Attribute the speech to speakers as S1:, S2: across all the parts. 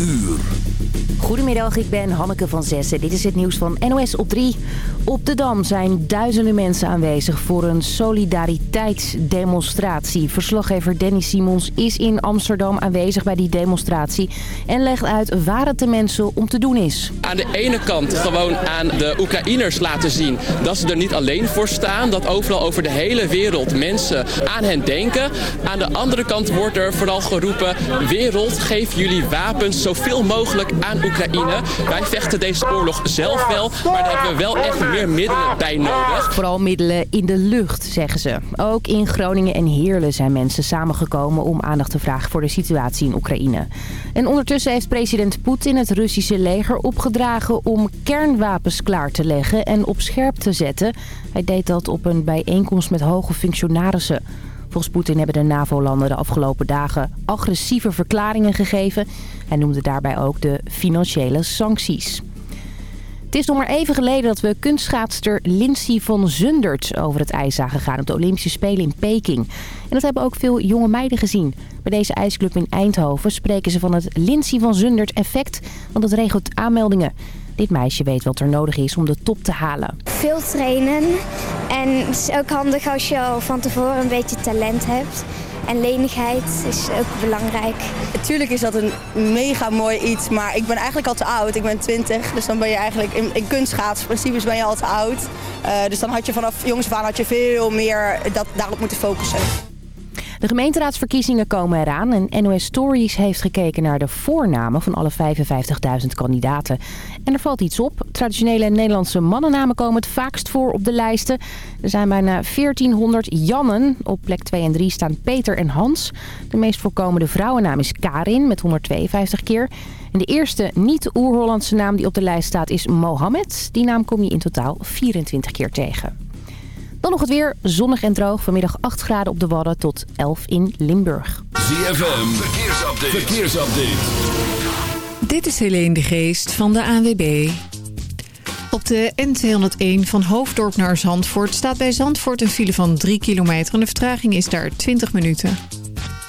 S1: uur.
S2: Goedemiddag, ik ben Hanneke van Zessen. Dit is het nieuws van NOS op 3. Op de Dam zijn duizenden mensen aanwezig voor een solidariteitsdemonstratie. Verslaggever Danny Simons is in Amsterdam aanwezig bij die demonstratie... en legt uit waar het de mensen om te doen is.
S3: Aan de ene kant gewoon aan de Oekraïners laten zien dat ze er niet alleen voor staan. Dat overal over de hele wereld mensen aan hen denken. Aan de andere kant wordt er vooral geroepen... wereld, geef jullie wapens zoveel mogelijk aan Oekraïne. Wij vechten deze oorlog zelf wel, maar daar hebben we wel echt meer middelen bij nodig.
S2: Vooral middelen in de lucht, zeggen ze. Ook in Groningen en Heerlen zijn mensen samengekomen om aandacht te vragen voor de situatie in Oekraïne. En ondertussen heeft president Poetin het Russische leger opgedragen om kernwapens klaar te leggen en op scherp te zetten. Hij deed dat op een bijeenkomst met hoge functionarissen. Volgens Poetin hebben de NAVO-landen de afgelopen dagen agressieve verklaringen gegeven. Hij noemde daarbij ook de financiële sancties. Het is nog maar even geleden dat we kunstschaatster Lindsay van Zundert over het ijs zagen gaan op de Olympische Spelen in Peking. En dat hebben ook veel jonge meiden gezien. Bij deze ijsclub in Eindhoven spreken ze van het Lindsay van Zundert effect, want het regelt aanmeldingen. Dit meisje weet wat er nodig is om de top te halen.
S4: Veel trainen en het is ook handig als je al van tevoren een beetje talent hebt. En lenigheid is ook belangrijk.
S5: Natuurlijk is dat een mega mooi iets, maar ik ben eigenlijk al te oud. Ik ben 20, dus dan ben je eigenlijk in, in kunstschaats ben je al te oud. Uh, dus dan had je vanaf jongens af aan had je veel meer dat, daarop moeten focussen.
S2: De gemeenteraadsverkiezingen komen eraan en NOS Stories heeft gekeken naar de voornamen van alle 55.000 kandidaten. En er valt iets op. Traditionele Nederlandse mannennamen komen het vaakst voor op de lijsten. Er zijn bijna 1400 Jannen. Op plek 2 en 3 staan Peter en Hans. De meest voorkomende vrouwennaam is Karin met 152 keer. En de eerste niet-Oer-Hollandse naam die op de lijst staat is Mohammed. Die naam kom je in totaal 24 keer tegen. Dan nog het weer. Zonnig en droog. Vanmiddag 8 graden op de Wadden tot 11 in Limburg.
S1: ZFM. Verkeersupdate. Verkeersupdate.
S6: Dit is Helene de Geest van de ANWB. Op de N201 van Hoofddorp naar Zandvoort staat bij Zandvoort een file van 3 kilometer... en de vertraging is daar 20 minuten.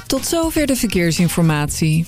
S6: Tot zover de verkeersinformatie.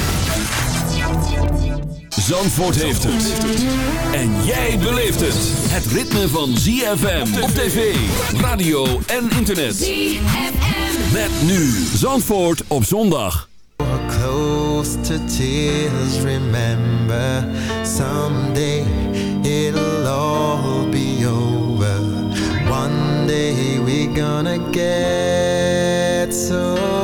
S1: Zandvoort heeft het. En jij beleeft het. Het ritme van ZFM op tv, radio en internet. ZFM. Met nu Zandvoort op zondag.
S7: Close to tears, remember someday it'll all be over. One day we're gonna get so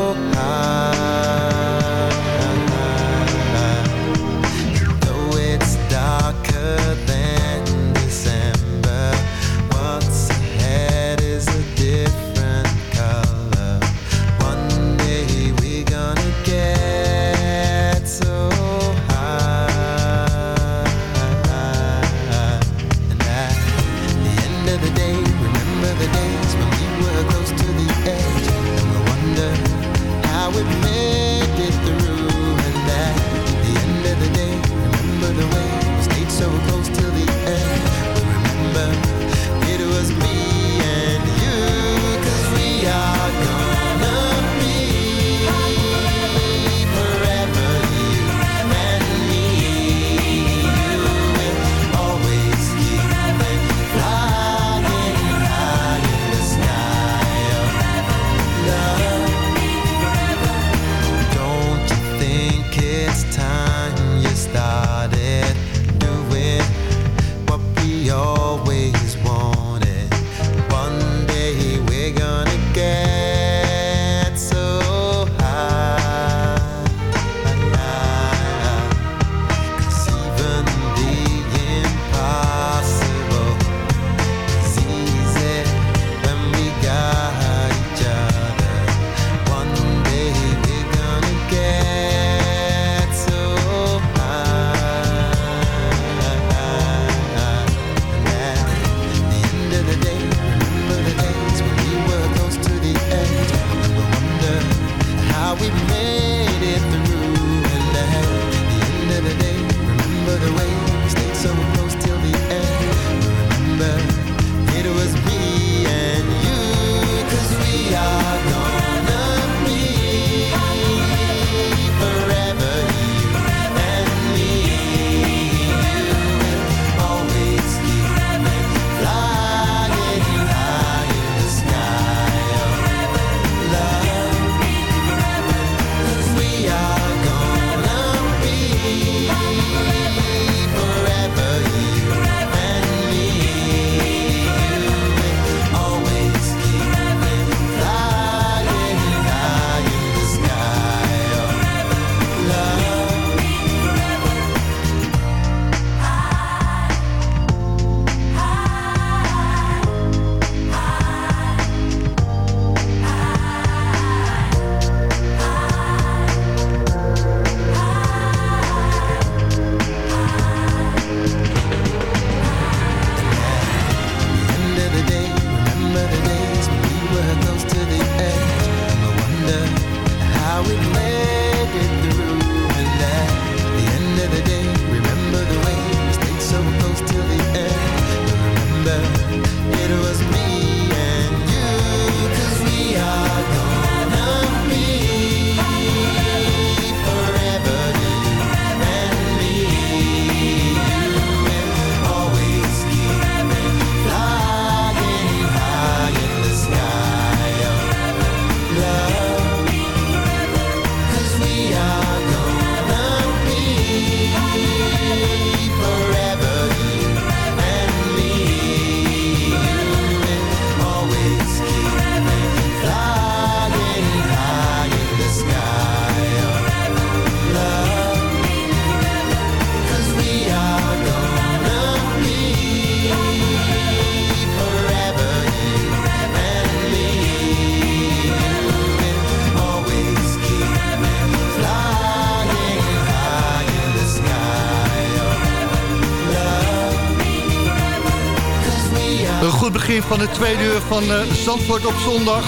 S8: begin van het tweede uur van uh, Zandvoort op zondag.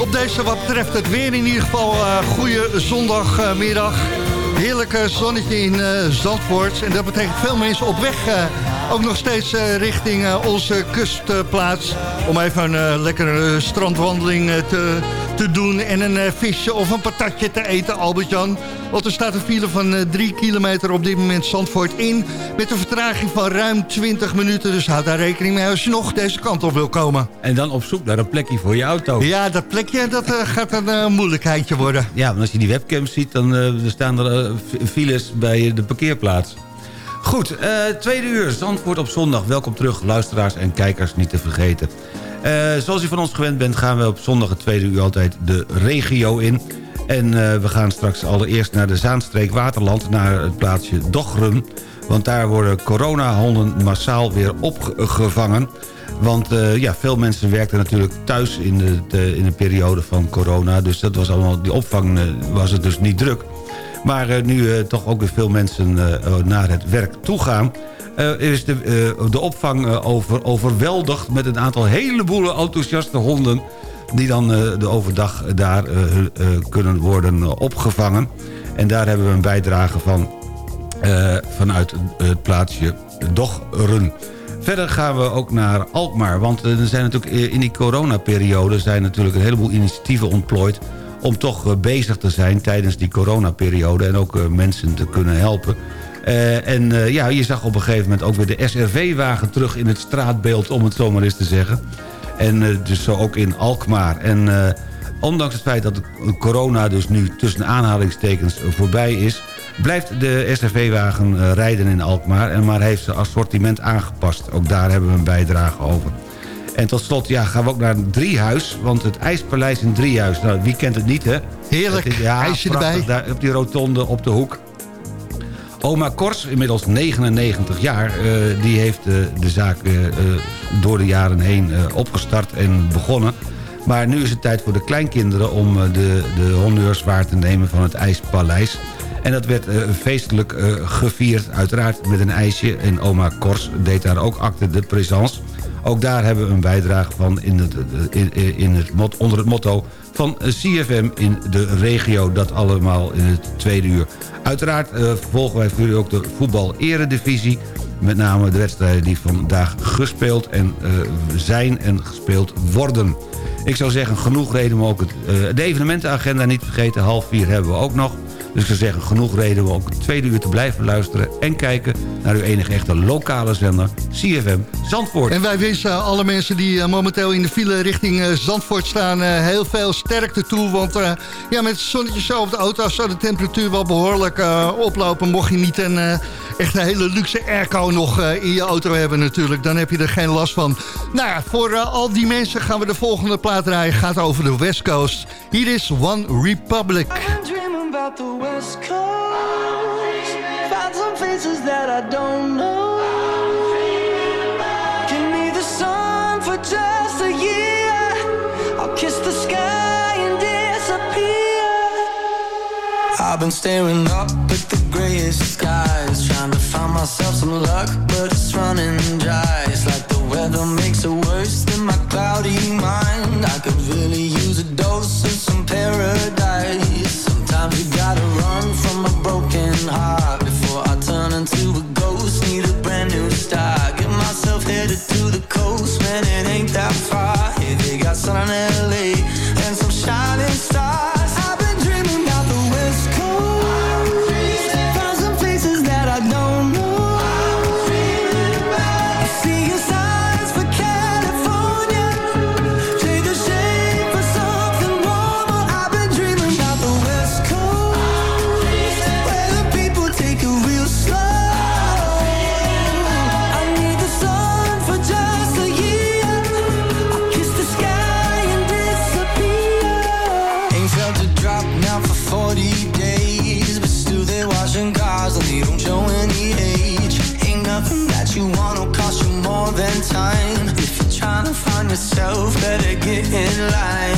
S8: Op deze wat betreft het weer in ieder geval uh, goede zondagmiddag. Heerlijke zonnetje in Zandvoort. En dat betekent veel mensen op weg ook nog steeds richting onze kustplaats. Om even een lekkere strandwandeling te te doen en een uh, visje of een patatje te eten, Albert-Jan. Want er staat een file van uh, drie kilometer op dit moment Zandvoort in... met een vertraging van ruim 20 minuten. Dus houd daar rekening mee als je nog deze kant op wil komen.
S9: En dan op zoek naar een plekje voor je auto.
S8: Ja, dat plekje dat, uh, gaat een moeilijkheidje worden.
S9: Ja, want als je die webcams ziet, dan staan er files bij de parkeerplaats. Goed, tweede uur, Zandvoort op zondag. Welkom terug, luisteraars en kijkers niet te vergeten. Uh, zoals u van ons gewend bent gaan we op zondag het tweede uur altijd de regio in. En uh, we gaan straks allereerst naar de Zaanstreek Waterland, naar het plaatsje Dochrum. Want daar worden coronahonden massaal weer opgevangen. Want uh, ja, veel mensen werkten natuurlijk thuis in de, de, in de periode van corona. Dus dat was allemaal, die opvang was het dus niet druk. Maar nu toch ook weer veel mensen naar het werk toe gaan... Uh, is de, uh, de opvang uh, over, overweldigd met een aantal heleboel enthousiaste honden... die dan de overdag daar kunnen worden opgevangen. En daar hebben we een bijdrage van vanuit het plaatsje Dogren. Verder gaan we ook naar Alkmaar. Want er zijn natuurlijk in die coronaperiode... zijn natuurlijk een heleboel initiatieven ontplooid... om toch bezig te zijn tijdens die coronaperiode... en ook mensen te kunnen helpen... Uh, en uh, ja, je zag op een gegeven moment ook weer de SRV-wagen terug in het straatbeeld, om het zo maar eens te zeggen. En uh, dus zo ook in Alkmaar. En ondanks het feit dat corona dus nu tussen aanhalingstekens voorbij is... blijft de SRV-wagen rijden in Alkmaar, en maar heeft zijn assortiment aangepast. Ook daar hebben we een bijdrage over. En tot slot ja, gaan we ook naar Driehuis. Want het IJspaleis in Driehuis, nou, wie kent het niet, hè?
S8: Heerlijk, is, ja, ijsje erbij.
S9: Daar, op die rotonde op de hoek. Oma Kors, inmiddels 99 jaar, uh, die heeft uh, de zaak uh, door de jaren heen opgestart en begonnen. Maar nu is het tijd voor de kleinkinderen om de, de honneurs waar te nemen van het IJspaleis. En dat werd feestelijk gevierd, uiteraard met een ijsje. En oma Kors deed daar ook acte de présence. Ook daar hebben we een bijdrage van in, in het, onder het motto van CFM in de regio. Dat allemaal in het tweede uur. Uiteraard uh, volgen wij voor u ook de voetbal-eredivisie. Met name de wedstrijden die vandaag gespeeld en, uh, zijn en gespeeld worden. Ik zou zeggen, genoeg reden om ook het, uh, de evenementenagenda niet vergeten. Half vier hebben we ook nog. Dus ik zou zeggen, genoeg reden om ook tweede uur te blijven luisteren... en kijken naar uw enige echte lokale zender, CFM Zandvoort.
S8: En wij wensen alle mensen die uh, momenteel in de file richting uh, Zandvoort staan... Uh, heel veel sterkte toe, want ja, met het zonnetje zo op de auto... zou de temperatuur wel behoorlijk oplopen... mocht je niet een echt een hele luxe airco nog in je auto hebben natuurlijk. Dan heb je er geen last van. Nou ja, voor al die mensen gaan we de volgende plaat rijden. Gaat over de West Coast. Hier is One Republic. The West Coast. Find some faces that I don't know. Give me the sun for just a year. I'll kiss the sky and disappear. I've been staring up at the grayest skies, trying to find myself some luck, but it's running dry. It's like the weather makes it worse than my cloudy mind. I could really use a dose of some paradise. Yourself, better get in line.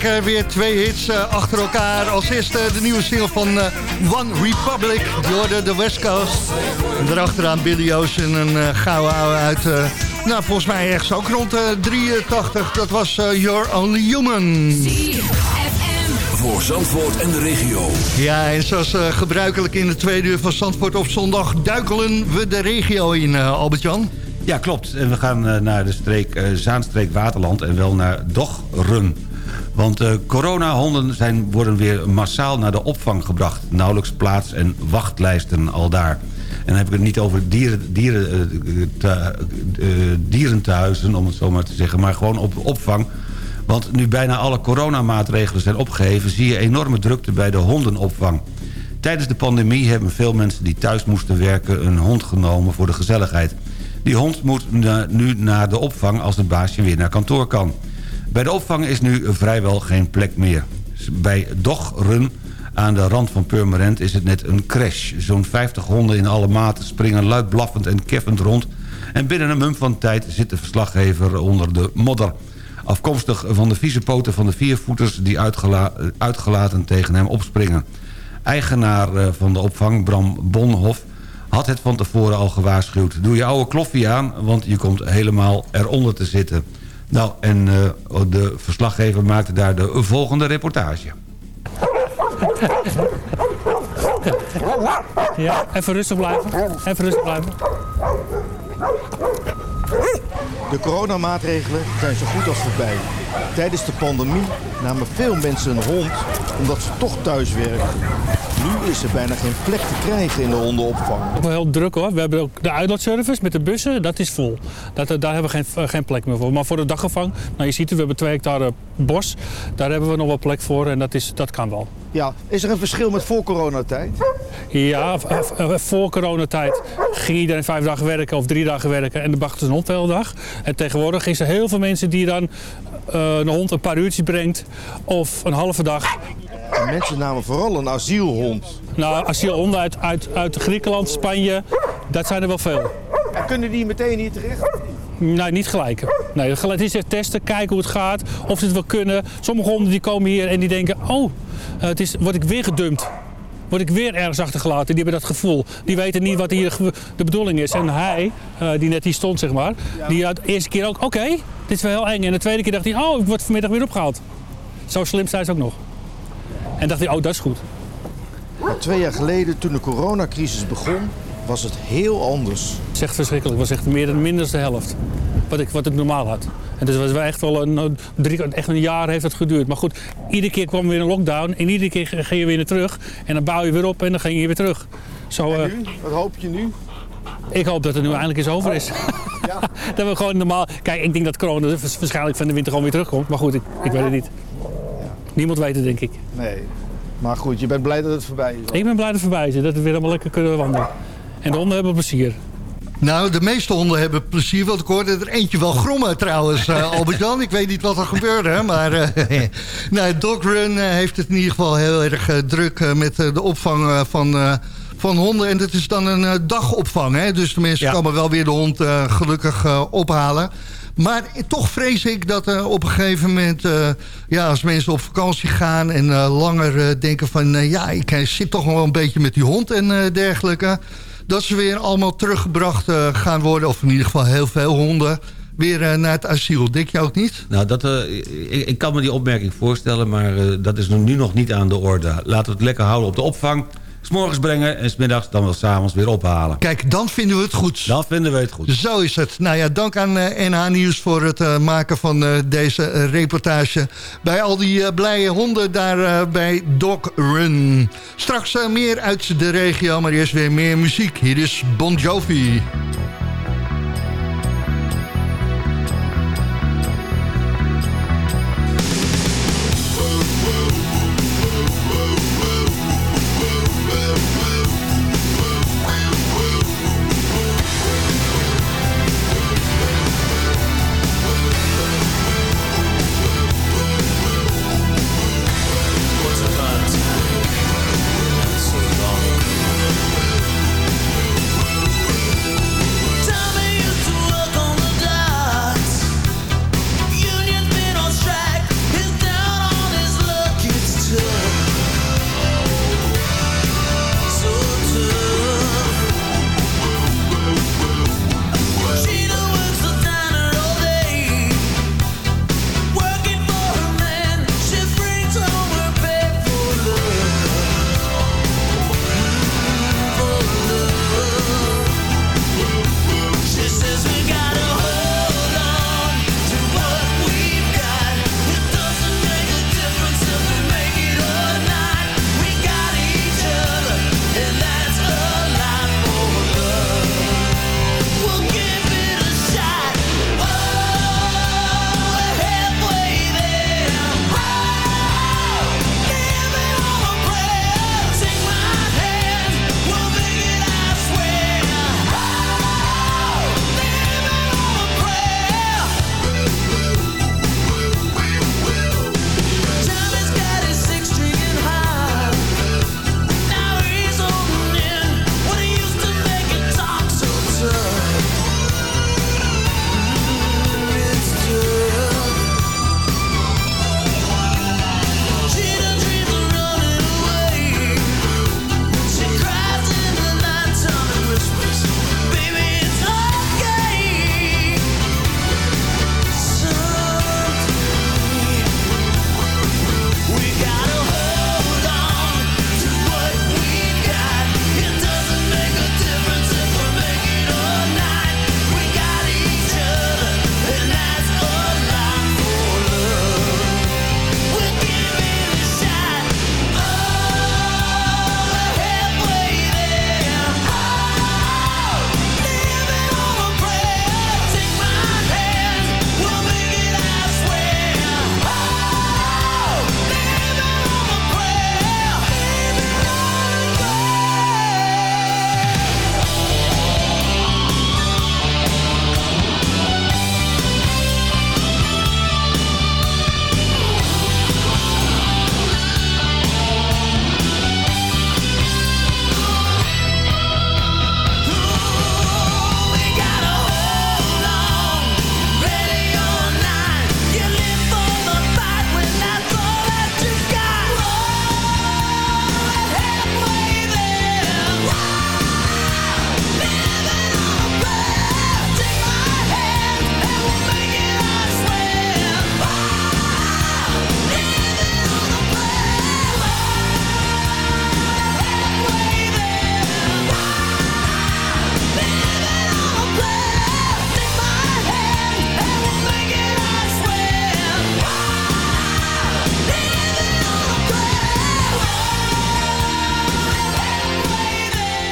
S8: Lekker weer twee hits uh, achter elkaar. Als eerste de nieuwe single van uh, One Republic, door de West Coast. En daarachteraan Billy Ocean, een uh, gouden ouwe uit... nou, volgens mij ergens ook rond 83. Dat was Your Only Human.
S1: Voor Zandvoort en de regio.
S8: Ja, en zoals gebruikelijk in de tweede uur van Zandvoort op zondag... duikelen we de regio in, Albert-Jan.
S9: Ja, klopt. En we gaan naar de streek Zaanstreek Waterland en wel naar Dogrum. Want uh, coronahonden zijn, worden weer massaal naar de opvang gebracht. Nauwelijks plaats en wachtlijsten al daar. En dan heb ik het niet over dieren, dieren, uh, te, uh, dierentehuizen, om het zo maar te zeggen... maar gewoon op opvang. Want nu bijna alle coronamaatregelen zijn opgeheven... zie je enorme drukte bij de hondenopvang. Tijdens de pandemie hebben veel mensen die thuis moesten werken... een hond genomen voor de gezelligheid. Die hond moet nu naar de opvang als het baasje weer naar kantoor kan. Bij de opvang is nu vrijwel geen plek meer. Bij Dogrun aan de rand van Purmerend is het net een crash. Zo'n 50 honden in alle maten springen luid blaffend en keffend rond... en binnen een mum van tijd zit de verslaggever onder de modder. Afkomstig van de vieze poten van de viervoeters die uitgelaten tegen hem opspringen. Eigenaar eh, van de opvang, Bram Bonhof, had het van tevoren al gewaarschuwd. Doe je oude kloffie aan, want je komt helemaal eronder te zitten... Nou, en uh, de verslaggever maakte daar de volgende reportage.
S10: Ja, even rustig blijven. Even rustig blijven.
S11: De coronamaatregelen zijn zo goed als voorbij. Tijdens de pandemie namen veel mensen een hond omdat ze toch thuis werken. Nu is er bijna geen plek te krijgen in de hondenopvang.
S10: Ook wel heel druk hoor. We hebben ook de uitlaatservice met de bussen, dat is vol. Dat, daar hebben we geen, eh, geen plek meer voor. Maar voor de dagopvang, nou je ziet het, we hebben twee hectare bos. Daar hebben we nog wel plek voor en dat, is, dat kan wel.
S11: Ja, is er een verschil met voor coronatijd?
S10: Ja, voor coronatijd ging iedereen vijf dagen werken of drie dagen werken en de bracht een hond dag. En tegenwoordig is er heel veel mensen die dan een hond een paar uurtjes brengt of een halve dag.
S11: En mensen namen vooral een asielhond.
S10: Nou, asielhonden uit, uit, uit Griekenland, Spanje, dat zijn er wel veel.
S11: En kunnen die meteen hier terecht?
S10: Nee, niet gelijk. Nee, het is echt testen, kijken hoe het gaat, of ze het wel kunnen. Sommige honden die komen hier en die denken, oh, het is, word ik weer gedumpt word ik weer ergens achtergelaten. Die hebben dat gevoel. Die weten niet wat hier de bedoeling is. En hij, uh, die net hier stond, zeg maar, die had de eerste keer ook, oké, dit is wel heel eng. En de tweede keer dacht hij, oh, ik word vanmiddag weer opgehaald. Zo slim zijn ze ook nog. En dacht hij, oh, dat is goed.
S11: Twee jaar geleden, toen de coronacrisis begon, was het heel anders.
S10: Het is echt verschrikkelijk. Het was echt meer dan minder de helft. Wat ik, wat ik normaal had. En dus was echt wel een, drie, echt een jaar heeft het geduurd. Maar goed, iedere keer kwam weer een lockdown. En iedere keer ging je weer naar terug. En dan bouw je weer op en dan ging je weer terug.
S11: Zo, en nu? Wat hoop je nu?
S10: Ik hoop dat het nu eindelijk eens over is. Ja. dat we gewoon normaal... Kijk, ik denk dat corona waarschijnlijk van de winter gewoon weer terugkomt. Maar goed, ik, ik weet het niet. Niemand weet het, denk ik.
S11: Nee. Maar goed, je bent blij dat het voorbij is?
S10: Ik ben blij dat het voorbij is. Dat we weer allemaal lekker kunnen wandelen. En de honden hebben plezier.
S8: Nou, de meeste honden hebben plezier. Want ik hoorde er eentje wel grommen trouwens, uh, Albert-Jan. Ik weet niet wat er gebeurde. Maar uh, nou, Dog Run uh, heeft het in ieder geval heel erg druk... met de opvang van, van honden. En dat is dan een dagopvang. Hè? Dus de mensen ja. komen wel weer de hond gelukkig ophalen. Maar toch vrees ik dat uh, op een gegeven moment... Uh, ja, als mensen op vakantie gaan en uh, langer denken van... ja, ik zit toch wel een beetje met die hond en dergelijke... dat ze weer allemaal teruggebracht gaan worden. Of in ieder geval heel veel honden weer naar het asiel. Denk je ook niet?
S9: Nou, dat, ik, ik, kan me die opmerking voorstellen... maar dat is nu nog niet aan de orde. Laten we het lekker houden op de opvang morgens brengen en smiddags dan wel s'avonds weer ophalen.
S8: Kijk, dan vinden we het goed.
S9: Dan vinden we het goed.
S8: Zo is het. Nou ja, dank aan uh, eh, NH Nieuws voor het uh, maken van uh, deze reportage. Bij al die blije honden daar bij Dog Run. Straks meer uit de regio, maar eerst weer meer muziek. Hier is Bon Jovi.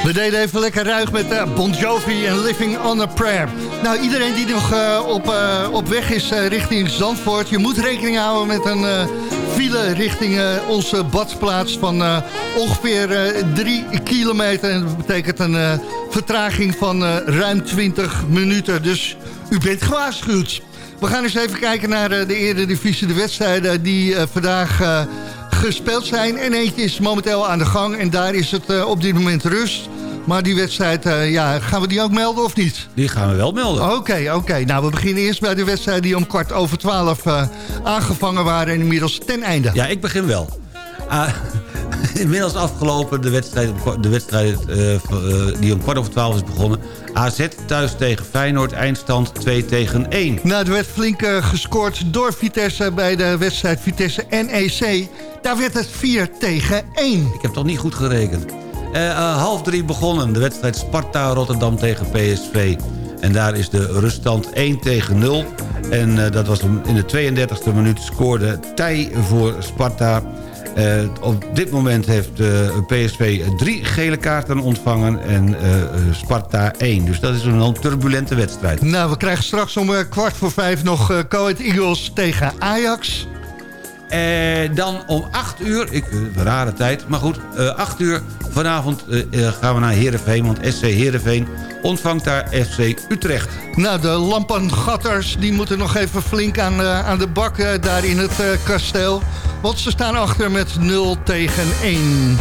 S8: We deden even lekker ruig met uh, Bon Jovi en Living on a Prayer. Nou, iedereen die nog uh, op, uh, op weg is richting Zandvoort... je moet rekening houden met een file richting onze badplaats... van ongeveer 3 kilometer. En dat betekent een vertraging van ruim 20 minuten. Dus u bent gewaarschuwd. We gaan eens even kijken naar de Eredivisie, de wedstrijden die vandaag gespeeld zijn. En eentje is momenteel aan de gang en daar is het op dit moment rust. Maar die wedstrijd, uh, ja, gaan we die ook melden of niet?
S9: Die gaan we wel melden.
S8: Oké, okay, oké. Okay. Nou, we beginnen eerst bij de wedstrijd die om kwart over twaalf uh, aangevangen waren... en inmiddels ten einde.
S9: Ja, ik begin wel. Uh, inmiddels afgelopen de wedstrijd, de wedstrijd die om kwart over twaalf is begonnen. AZ thuis tegen Feyenoord, eindstand 2 tegen 1.
S8: Nou, er werd flink gescoord door Vitesse bij de wedstrijd Vitesse-NEC... Daar werd het 4 tegen 1.
S9: Ik heb toch niet goed gerekend. Uh, uh, half drie begonnen. De wedstrijd Sparta-Rotterdam tegen PSV. En daar is de ruststand 1 tegen 0. En uh, dat was in de 32e minuut scoorde Tij voor Sparta. op dit moment heeft PSV drie gele kaarten ontvangen en Sparta 1. Dus dat is een turbulente wedstrijd.
S8: Nou, we krijgen straks om kwart voor vijf nog uh, Eagles tegen Ajax.
S9: En dan om 8 uur, ik, een rare tijd, maar goed, uh, 8 uur vanavond gaan we naar Heerenveen. Want SC Heerenveen ontvangt daar FC Utrecht.
S8: Nou, de lampengatters die moeten nog even flink aan, aan de bak daar in het kasteel. Want ze staan achter met 0 tegen 1.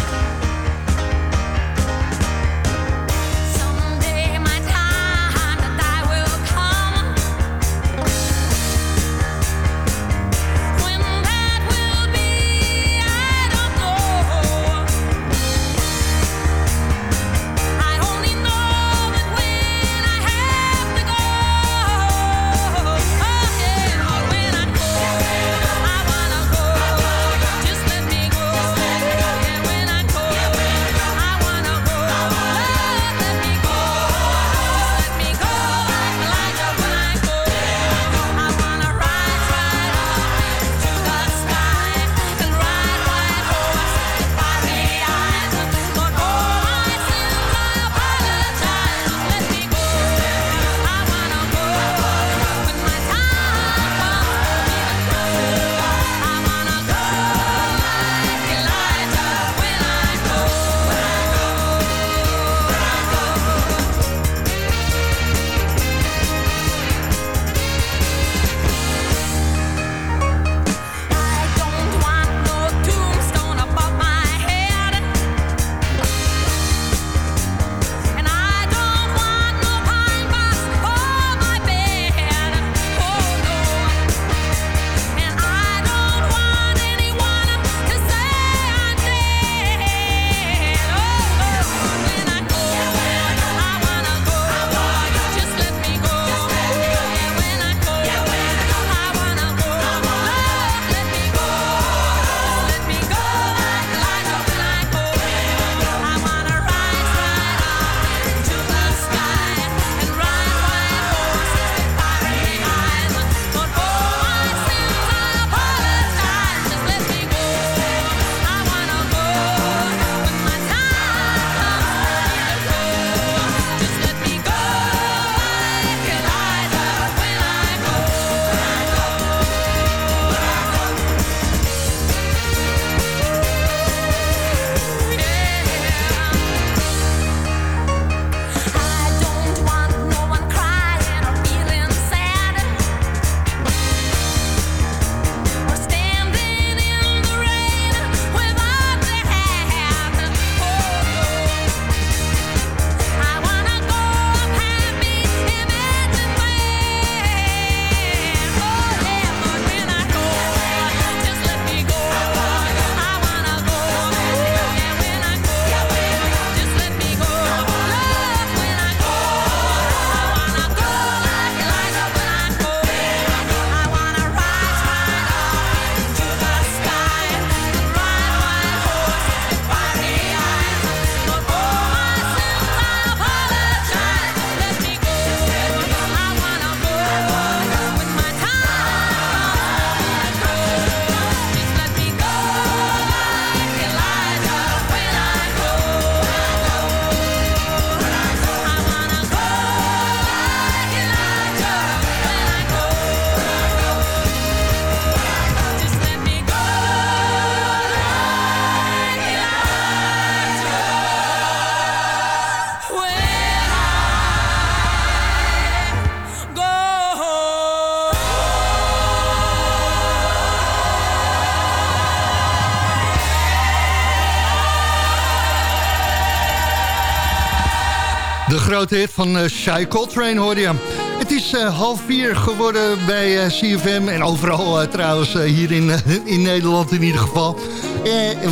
S8: De grote hit van uh, Shai Coltrane hoorde je. Het is uh, half vier geworden bij uh, CFM en overal trouwens hier in, in Nederland in ieder geval.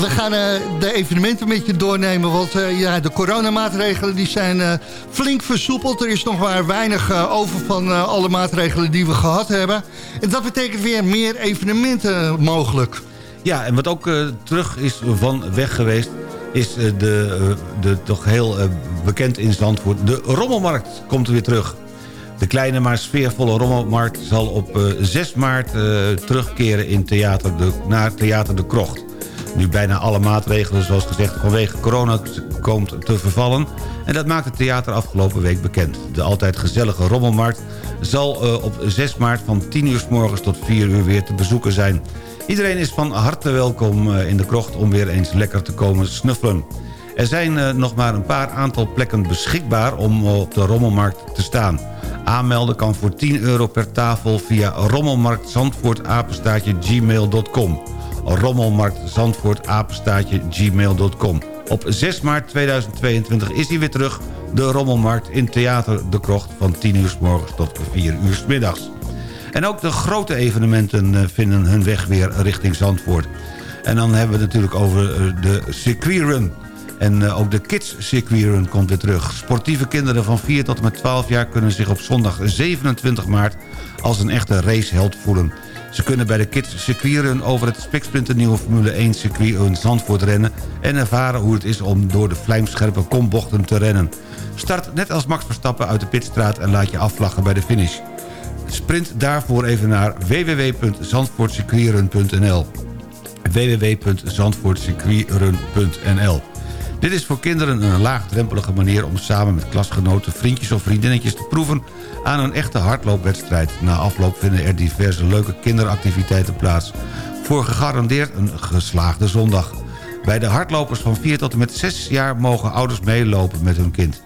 S8: we gaan de evenementen met je doornemen, want ja, de coronamaatregelen die zijn flink versoepeld. Er is nog maar weinig over van alle maatregelen die we gehad hebben. En dat betekent weer meer evenementen mogelijk.
S9: Ja, en wat ook terug is van weg geweest is de, de toch heel bekend in Zandvoort. De Rommelmarkt komt weer terug. De kleine maar sfeervolle Rommelmarkt zal op 6 eh, maart terugkeren in theater de, naar Theater de Krocht. Nu bijna alle maatregelen, zoals gezegd, vanwege corona komt te vervallen. En dat maakt het theater afgelopen week bekend. De altijd gezellige Rommelmarkt zal op 6 maart van 10 uur s morgens tot 4 uur weer te bezoeken zijn. Iedereen is van harte welkom in de krocht om weer eens lekker te komen snuffelen. Er zijn uh, nog maar een paar aantal plekken beschikbaar om op de rommelmarkt te staan. Aanmelden kan voor 10 euro per tafel via rommelmarktzandvoortapenstaatje gmail.com. Rommelmarktzandvoortapenstaatje gmail.com. Op 6 maart 2022 is hij weer terug, de Rommelmarkt in Theater De Krocht... van 10 uur s morgens tot 4 uur s middags. En ook de grote evenementen eh, vinden hun weg weer richting Zandvoort. En dan hebben we het natuurlijk over eh, de circuitrun. En uh, ook de Kids Circuit komt weer terug. Sportieve kinderen van 4 tot en met 12 jaar... kunnen zich op zondag 27 maart als een echte raceheld voelen. Ze kunnen bij de Kids Circuit over het spiksplinternieuwe Formule 1 circuit in Zandvoort rennen... en ervaren hoe het is om door de vlijmscherpe kombochten te rennen. Start net als Max Verstappen uit de pitstraat en laat je afvlaggen bij de finish. Sprint daarvoor even naar www.zandvoortcircuitrun.nl www.zandvoortcircuitrun.nl dit is voor kinderen een laagdrempelige manier om samen met klasgenoten, vriendjes of vriendinnetjes te proeven aan een echte hardloopwedstrijd. Na afloop vinden er diverse leuke kinderactiviteiten plaats. Voor gegarandeerd een geslaagde zondag. Bij de hardlopers van 4 tot en met 6 jaar mogen ouders meelopen met hun kind.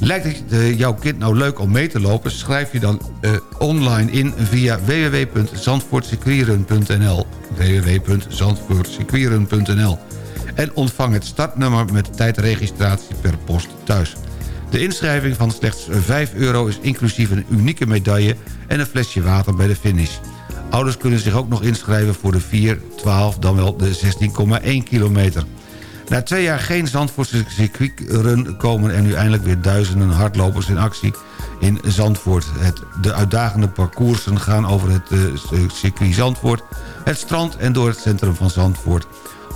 S9: Lijkt het uh, jouw kind nou leuk om mee te lopen? Schrijf je dan uh, online in via www.zandvoortsequieren.nl en ontvang het startnummer met tijdregistratie per post thuis. De inschrijving van slechts 5 euro is inclusief een unieke medaille... en een flesje water bij de finish. Ouders kunnen zich ook nog inschrijven voor de 4, 12, dan wel de 16,1 kilometer. Na twee jaar geen Zandvoortse circuitrun komen er nu eindelijk weer duizenden hardlopers in actie in Zandvoort. Het, de uitdagende parcoursen gaan over het uh, circuit Zandvoort, het strand en door het centrum van Zandvoort.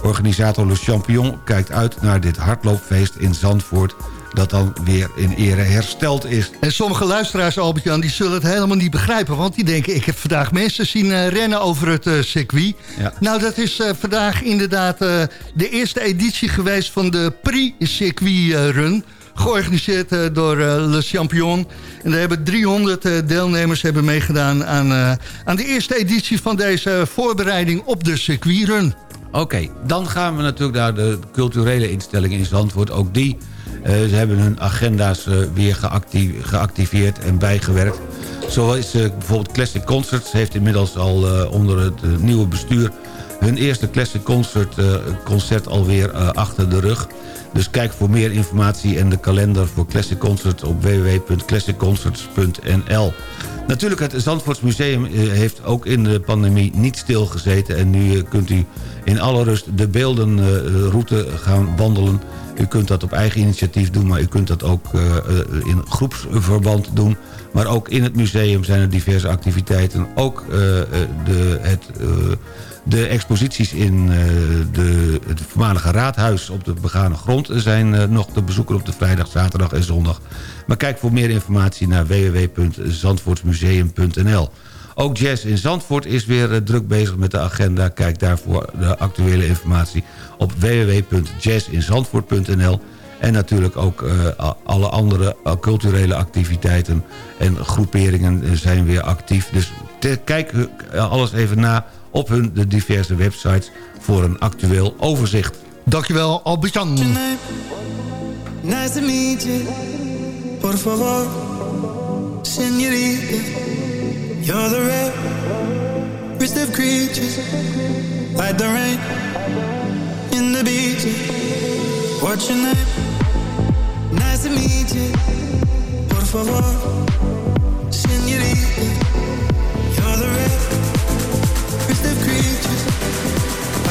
S9: Organisator Le Champion kijkt uit naar dit hardloopfeest in Zandvoort dat dan weer in ere hersteld is.
S8: En sommige luisteraars, Albert-Jan, die zullen het helemaal niet begrijpen... want die denken, ik heb vandaag mensen zien uh, rennen over het uh, circuit. Ja. Nou, dat is uh, vandaag inderdaad de eerste editie geweest van de Prix-circuit Run... georganiseerd door Le Champion. En daar hebben 300 deelnemers hebben meegedaan aan, aan de eerste editie... van deze voorbereiding op de circuitrun.
S9: Oké, dan gaan we natuurlijk naar de culturele instellingen in Zandvoort. Ook die uh, ze hebben hun agenda's uh, weer geactiveerd en bijgewerkt. Zo is uh, bijvoorbeeld Classic Concerts heeft inmiddels al onder het nieuwe bestuur... hun eerste Classic Concert, concert alweer achter de rug. Dus kijk voor meer informatie en de kalender voor Classic Concerts op www.classicconcerts.nl. Natuurlijk, het Zandvoortsmuseum heeft ook in de pandemie niet stilgezeten... en nu kunt u in alle rust de beeldenroute gaan wandelen. U kunt dat op eigen initiatief doen, maar u kunt dat ook in groepsverband doen. Maar ook in het museum zijn er diverse activiteiten. Ook de, het, de exposities in de, het voormalige raadhuis op de begane grond... zijn nog te bezoeken op de vrijdag, zaterdag en zondag. Maar kijk voor meer informatie naar www.zandvoortsmuseum.nl. Ook Jazz in Zandvoort is weer uh, druk bezig met de agenda. Kijk daarvoor de actuele informatie op www.jazzinzandvoort.nl. En natuurlijk ook alle andere culturele activiteiten en groeperingen zijn weer actief. Dus kijk alles even na op hun de diverse websites voor een actueel overzicht.
S8: Dankjewel, Albert-Jan. Nice to meet you. Por favor, señorita. You're the rarest of creatures, like the rain in the beach. What's your name? Nice to meet you.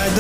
S12: En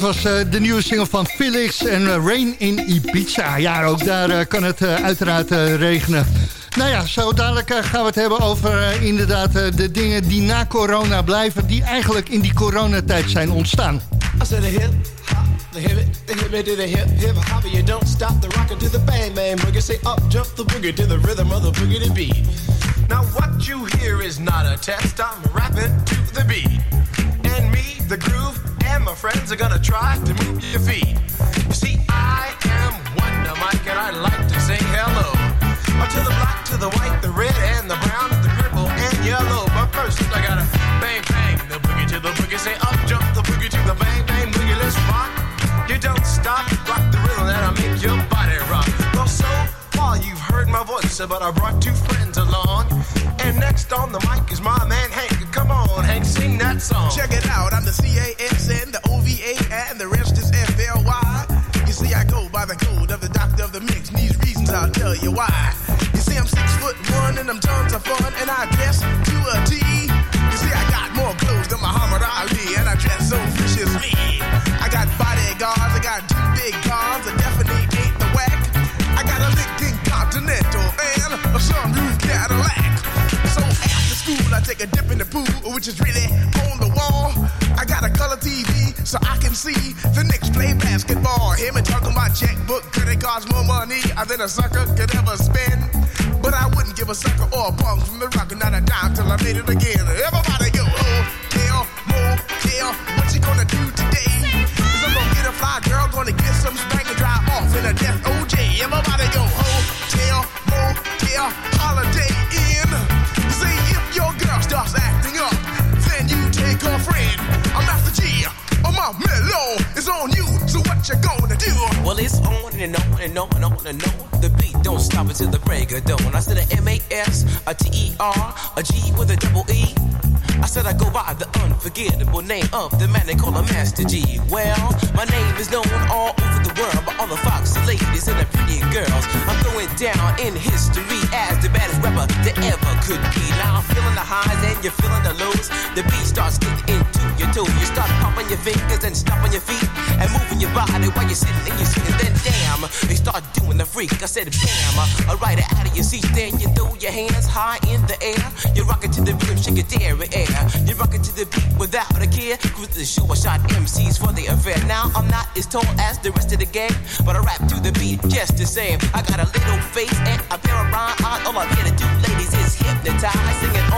S12: dat was uh, de nieuwe single van Felix en uh, Rain in Ibiza. Ja, ook daar uh, kan het uiteraard regenen. Nou ja, zo dadelijk gaan we het hebben over inderdaad de dingen die na corona blijven... die eigenlijk in die coronatijd zijn ontstaan. I said a hip, hop, the hip, the hip, to the hip, hip, hop, you don't stop the rocker to the bang, bang, boogie. Say up, jump the boogie to the rhythm of the boogie to beat. Now what you hear is not a test, I'm rapping to the beat. And me, the groove, friends are gonna try to move your feet. You see, I am Wonder Mike, and I like to say hello. To the black, to the white, the red, and the brown, and the purple, and yellow. But first, I gotta bang, bang, the boogie to the boogie. Say up, jump the boogie to the bang, bang, boogie. Let's rock. You don't stop, rock the rhythm that'll make your body rock. Well, so far you've heard my voice, but I brought two friends along. And next on the mic is my man Hank. Come on, Hank, sing that song.
S7: Check it out, I'm the C-A-S-N, the O-V-A, and the rest is F-L-Y. You see, I go by the code of the doctor of the mix, and these reasons I'll tell you why. You see, I'm six foot one, and I'm tons of fun, and I dress to a T. You see, I got more clothes than Muhammad Ali, and I dress so viciously. Which is really on the wall. I got a color TV so I can see the Knicks play basketball. Him and talking my checkbook, could it cost more money than a sucker could ever spend? But I wouldn't give a sucker or a punk from the rock, not a dime till I made it again. Everybody and.
S13: The beat don't stop until the break of dawn. I said a M-A-S, a T-E-R, a G with a double E. I said I go by the unforgettable name of the man they call a Master G. Well, my name is known all over the world by all the foxy ladies and the pretty girls. I'm going down in history as the baddest rapper that ever could be. Now I'm feeling the highs and you're feeling the lows. The beat starts getting your toe. You start pumping your fingers and stomping your feet and moving your body while you're sitting and you're sitting. Then damn, you start doing the freak. I said bam, alright out of your seat. Then you throw your hands high in the air. You rock it to the rhythm, shake your dairy air. You rock it to the beat without a care. Cruise the show, I shot MCs for the affair. Now I'm not as tall as the rest of the gang, but I rap to the beat just the same. I got a little face and a pair of rhyme. All I'm here to do, ladies, is hypnotize. I sing it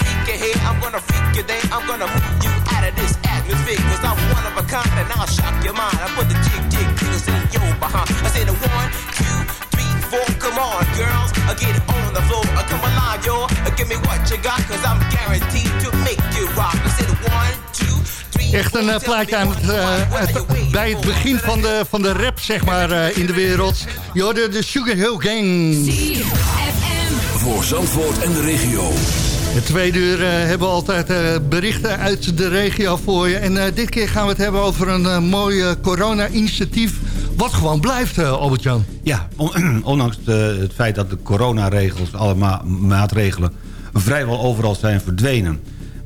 S13: freak you here, I'm gonna freak you there. I'm gonna move you out of this atmosphere, cause I'm one of a kind and I'll shock your mind. I put the jig, jig, jiggles in your behind. I say the one, two, three, four. Come on, girls, I get it on the floor. I come alive, yo. Uh, give me what you got, cause I'm guaranteed to make you rock. I say the one, two,
S8: Echt een uh, plaatje aan het, uh, het, bij het begin van de, van de rap, zeg maar, uh, in de wereld. Je hoorde de Sugar Hill Gang.
S1: Voor Zandvoort en de regio.
S8: De tweede uur hebben we altijd berichten uit de regio voor je. En dit keer gaan we het hebben over een mooi corona-initiatief... wat gewoon blijft, Albert-Jan.
S9: Ja, on ondanks het feit dat de coronaregels, alle ma maatregelen... vrijwel overal zijn verdwenen...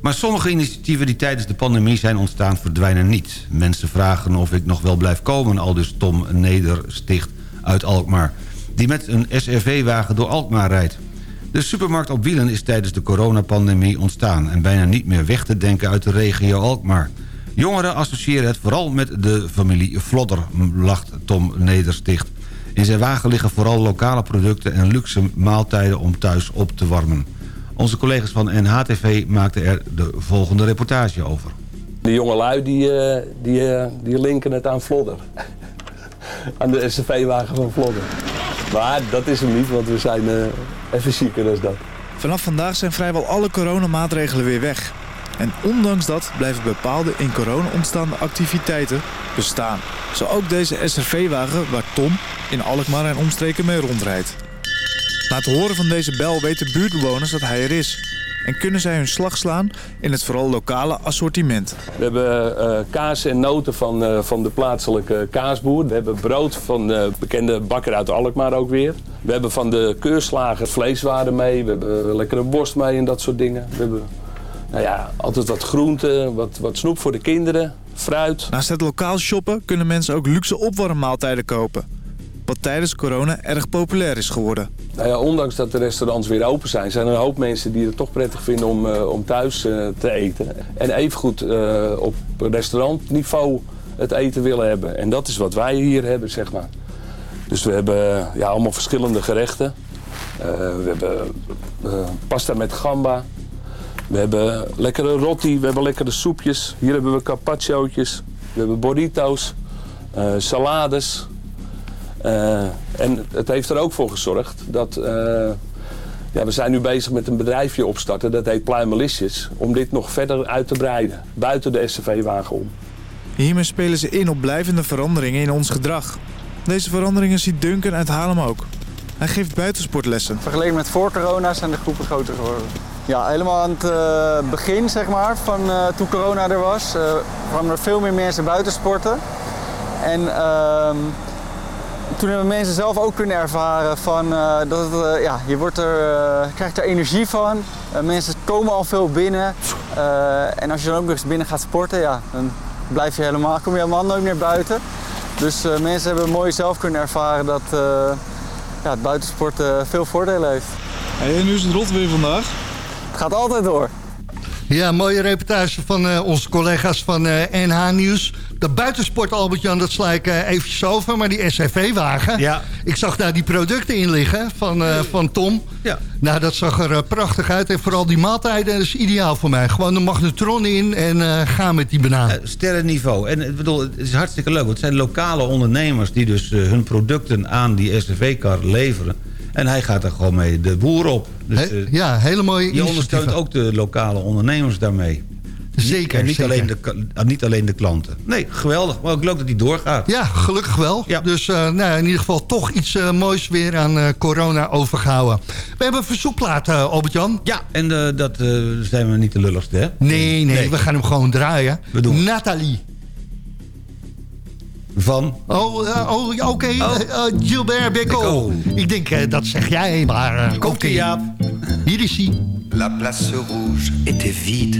S9: Maar sommige initiatieven die tijdens de pandemie zijn ontstaan verdwijnen niet. Mensen vragen of ik nog wel blijf komen, al dus Tom Nedersticht uit Alkmaar. Die met een SRV-wagen door Alkmaar rijdt. De supermarkt op wielen is tijdens de coronapandemie ontstaan... en bijna niet meer weg te denken uit de regio Alkmaar. Jongeren associëren het vooral met de familie Vlodder, lacht Tom Nedersticht. In zijn wagen liggen vooral lokale producten en luxe maaltijden om thuis op te warmen. Onze collega's van NHTV maakten er de volgende reportage over.
S14: De jongelui die, uh, die, uh, die linken het aan Vlodder. aan de SCV-wagen van Vlodder. Maar dat is hem niet, want we zijn uh, even zieker dan dat.
S15: Vanaf vandaag zijn vrijwel alle coronamaatregelen weer weg. En ondanks dat blijven bepaalde in corona ontstaande activiteiten bestaan. Zo ook deze SRV-wagen waar Tom in Alkmaar en omstreken mee rondrijdt. Na het horen van deze bel weten buurtbewoners dat hij er is. En kunnen zij hun slag slaan in het vooral lokale assortiment.
S14: We hebben uh, kaas en noten van, uh, van de plaatselijke kaasboer. We hebben brood van de bekende bakker uit Alkmaar ook weer. We hebben van de keurslager vleeswaren mee. We hebben lekkere worst mee en dat soort dingen. We hebben nou ja, altijd wat groenten, wat, wat snoep voor de kinderen, fruit.
S15: Naast het lokaal shoppen kunnen mensen ook luxe opwarmmaaltijden kopen wat tijdens corona erg populair is geworden.
S14: Nou ja, ondanks dat de restaurants weer open zijn, zijn er een hoop mensen die het toch prettig vinden om, uh, om thuis uh, te eten. En evengoed uh, op restaurantniveau het eten willen hebben. En dat is wat wij hier hebben, zeg maar. Dus we hebben ja, allemaal verschillende gerechten. we hebben pasta met gamba. We hebben lekkere rotti, we hebben lekkere soepjes. Hier hebben we carpaccio'tjes. We hebben burrito's, salades. Uh, en het heeft er ook voor gezorgd dat... Uh, ja, we zijn nu bezig met een bedrijfje opstarten, dat heet Pluimelisjes. Om dit nog verder uit te breiden, buiten de SCV-wagen om.
S15: Hiermee spelen ze in op blijvende veranderingen in ons gedrag. Deze veranderingen ziet Duncan uit Haarlem ook. Hij geeft buitensportlessen.
S16: Vergeleken met voor corona zijn de groepen groter geworden. Ja, helemaal aan het uh, begin zeg maar, van uh, toen corona er was, uh, kwamen er veel meer mensen buitensporten. En ehm, toen hebben mensen zelf ook kunnen ervaren van, uh, dat uh, ja, je wordt er, uh, krijgt er energie van. mensen komen al veel binnen. en als je dan ook nog eens binnen gaat sporten, ja, dan blijf je helemaal, kom je helemaal nooit meer buiten. Dus mensen hebben mooi zelf kunnen ervaren dat ja, het buitensporten veel voordelen heeft.
S15: Hey, en nu is het rot weer vandaag?
S16: Het gaat altijd door.
S8: Ja, mooie reportage van uh, onze collega's van uh, NH Nieuws. De buitensport, Albert-Jan, dat sla ik uh, eventjes over. Maar die SRV-wagen, ja. ik zag daar die producten in liggen van, van Tom. Ja. Nou, dat zag er prachtig uit. En vooral die maaltijden, dat is ideaal voor mij. Gewoon de magnetron in en ga met die banaan.
S9: sterrenniveau. En ik bedoel, het is hartstikke leuk. Want het zijn lokale ondernemers die dus hun producten aan die SRV-kar leveren. En hij gaat er gewoon mee de boer op.
S8: Dus, He, ja, hele mooie
S9: Je ondersteunt ook de lokale ondernemers daarmee.
S8: Zeker,
S9: en niet,
S8: zeker.
S9: Alleen de, niet alleen de klanten. Nee, geweldig. Maar ook leuk dat hij doorgaat.
S8: Ja, gelukkig wel. Ja. Dus uh, nou, in ieder geval toch iets uh, moois weer aan uh, corona overgehouden. We hebben een verzoekplaat, Albert-Jan.
S9: Ja, en dat zijn we niet de lulligste, hè?
S8: Nee, nee, nee, we gaan hem gewoon draaien.
S9: We doen
S8: Nathalie.
S9: Van?
S8: Oh, uh, oh oké. Okay. Oh. Uh, Gilbert Bécaud. Ik denk, uh, dat zeg jij, maar...
S9: Komt okay. Jaap.
S8: Hier is hij.
S17: La place rouge était vide.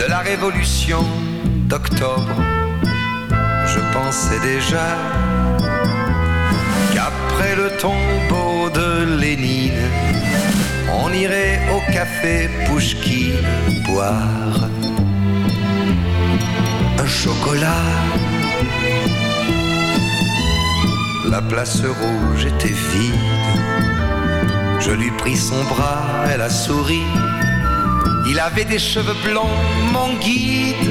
S17: de la révolution d'octobre. Je pensais déjà qu'après le tombeau de Lénine, on irait au café Pouchki boire un chocolat. La place rouge était vide. Je lui pris son bras, elle a souri. Il avait des cheveux blonds, mon guide,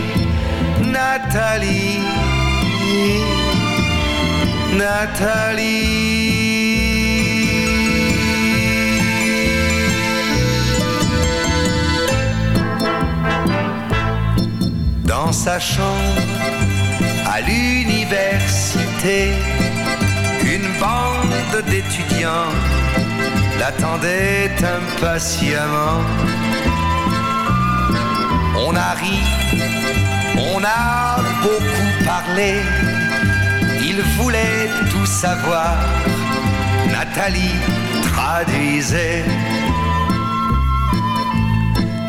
S17: Nathalie. Nathalie. Dans sa chambre, à l'université, une bande d'étudiants l'attendait impatiemment. On a beaucoup parlé, il voulait tout savoir. Nathalie traduisait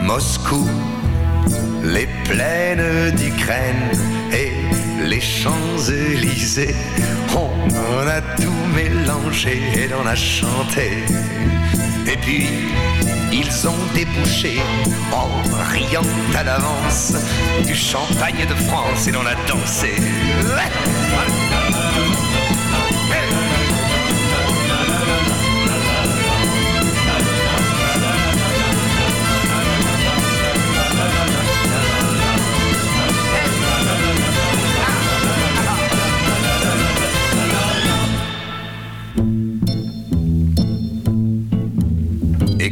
S17: Moscou, les plaines d'Ukraine et les Champs-Élysées. On a tout mélangé et on a chanté. Et puis, ils ont débouché en riant à l'avance du champagne de France et l'on a dansé.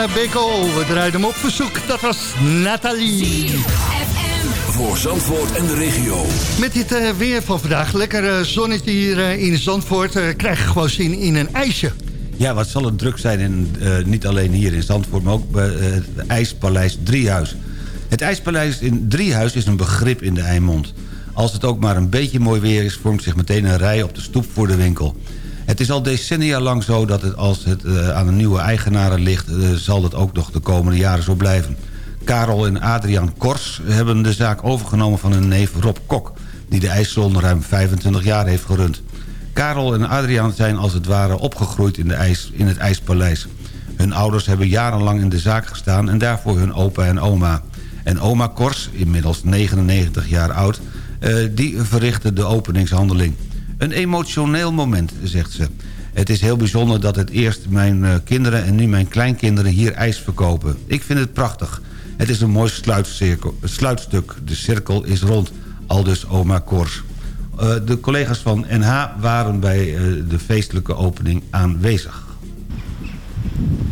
S8: Gilbert Bekel, we draaien hem op verzoek. Dat was Nathalie.
S1: Voor Zandvoort en de regio.
S8: Met dit uh, weer van vandaag, lekker uh, zonnetje hier uh, in Zandvoort... krijg je gewoon zin in een ijsje.
S9: Ja, wat zal het druk zijn, in, niet alleen hier in Zandvoort... maar ook bij het IJspaleis Driehuis. Het IJspaleis in Driehuis is een begrip in de Eimond. Als het ook maar een beetje mooi weer is... vormt zich meteen een rij op de stoep voor de winkel. Het is al decennia lang zo dat het, als het uh, aan de nieuwe eigenaren ligt... Uh, zal het ook nog de komende jaren zo blijven. Karel en Adriaan Kors hebben de zaak overgenomen van hun neef Rob Kok... die de ijssalon ruim 25 jaar heeft gerund. Karel en Adriaan zijn als het ware opgegroeid in, de ijs, in het IJspaleis. Hun ouders hebben jarenlang in de zaak gestaan... en daarvoor hun opa en oma. En oma Kors, inmiddels 99 jaar oud... Uh, die verrichtte de openingshandeling... Een emotioneel moment, zegt ze. Het is heel bijzonder dat het eerst mijn uh, kinderen en nu mijn kleinkinderen hier ijs verkopen. Ik vind het prachtig. Het is een mooi sluitstuk. De cirkel is rond, aldus oma Kors. Uh, de collega's van NH waren bij uh, de feestelijke opening aanwezig.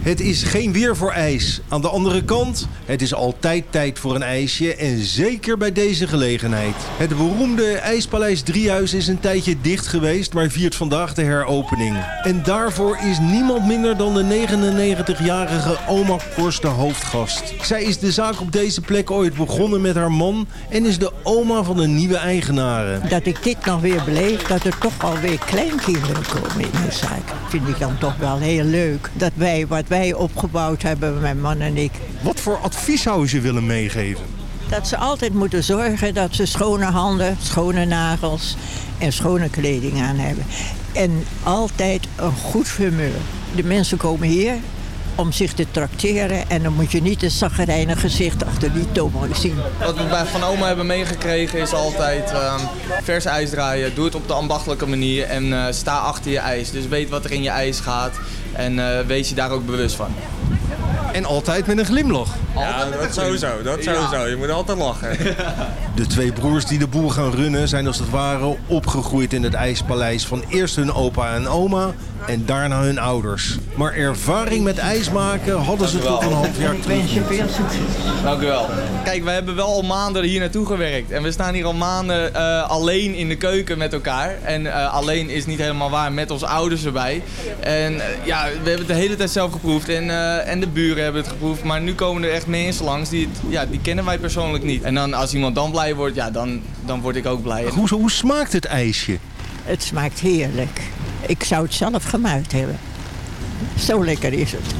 S18: Het is geen weer voor ijs. Aan de andere kant, het is altijd tijd voor een ijsje en zeker bij deze gelegenheid. Het beroemde IJspaleis Driehuis is een tijdje dicht geweest, maar viert vandaag de heropening. En daarvoor is niemand minder dan de 99-jarige oma Kors de hoofdgast. Zij is de zaak op deze plek ooit begonnen met haar man en is de oma van de nieuwe eigenaren.
S19: Dat ik dit nog weer beleef, dat er toch alweer kleinkinderen komen in de zaak. Vind ik dan toch wel heel leuk. Dat wij wat wij opgebouwd hebben, mijn man en ik.
S18: Wat voor advies zou je willen meegeven?
S19: Dat ze altijd moeten zorgen dat ze schone handen, schone nagels en schone kleding aan hebben. En altijd een goed humeur. De mensen komen hier om zich te trakteren en dan moet je niet een zaggerijnig gezicht achter die tomo zien.
S20: Wat we bij Van Oma hebben meegekregen is altijd um, vers ijs draaien. Doe het op de ambachtelijke manier en uh, sta achter je ijs. Dus weet wat er in je ijs gaat en uh, wees je daar ook bewust van.
S18: En altijd met een glimlach.
S20: Ja, dat sowieso. Dat sowieso. Je moet altijd lachen.
S18: De twee broers die de boel gaan runnen zijn als het ware opgegroeid in het ijspaleis van eerst hun opa en oma en daarna hun ouders. Maar ervaring met ijs maken hadden ze tot een half jaar terug.
S20: Dank u wel. Kijk, we hebben wel al maanden hier naartoe gewerkt. En we staan hier al maanden uh, alleen in de keuken met elkaar. En uh, alleen is niet helemaal waar, met onze ouders erbij. En uh, ja, we hebben het de hele tijd zelf geproefd. En, en de buren hebben het geproefd. Maar nu komen er echt mensen langs, die, het, ja, die kennen wij persoonlijk niet. En dan, als iemand dan blij wordt, ja, dan, dan word ik ook blij.
S18: Hoe, hoe smaakt het ijsje?
S19: Het smaakt heerlijk. Ik zou het zelf gemaakt hebben. Zo lekker is het.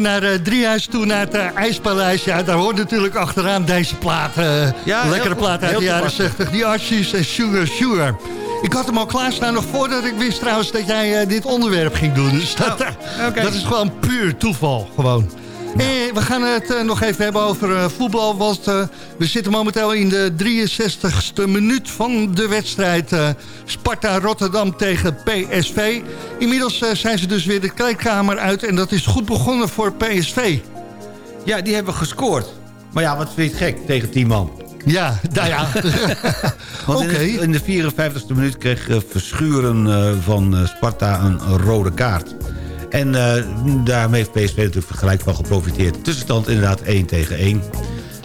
S8: Naar uh, Driehuis toe, naar het uh, IJspaleis. Ja, daar hoort natuurlijk achteraan deze plaat. Uh,
S9: Ja, heel
S8: lekkere plaat uit de jaren
S9: toepasselijk.
S8: 60. Die Archies en Sugar Sugar. Ik had hem al klaarstaan nog voordat ik wist trouwens dat jij eh, dit onderwerp ging doen. Dus dat,
S9: oké.
S8: dat is gewoon puur toeval. Gewoon. We gaan het eh, nog even hebben over eh, voetbal. Want eh, we zitten momenteel in de 63ste minuut van de wedstrijd. eh, Sparta Rotterdam tegen PSV. Inmiddels zijn ze dus weer de kleedkamer uit. En dat is goed begonnen voor PSV.
S9: Ja, die hebben gescoord. Maar ja, wat vind je het gek tegen 10 man?
S4: Ja, nou ja.
S9: Want in, de, in de 54e minuut kreeg Verschuren van Sparta een rode kaart. En daarmee heeft PSV natuurlijk gelijk van geprofiteerd. Tussenstand inderdaad 1 tegen 1.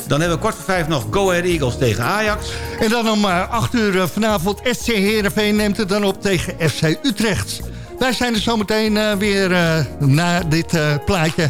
S9: Dan hebben we kwart voor vijf nog Go Ahead Eagles tegen Ajax.
S4: En dan om 8 uur vanavond SC Heerenveen neemt het dan op tegen FC Utrecht. Wij zijn er zometeen weer na dit plaatje.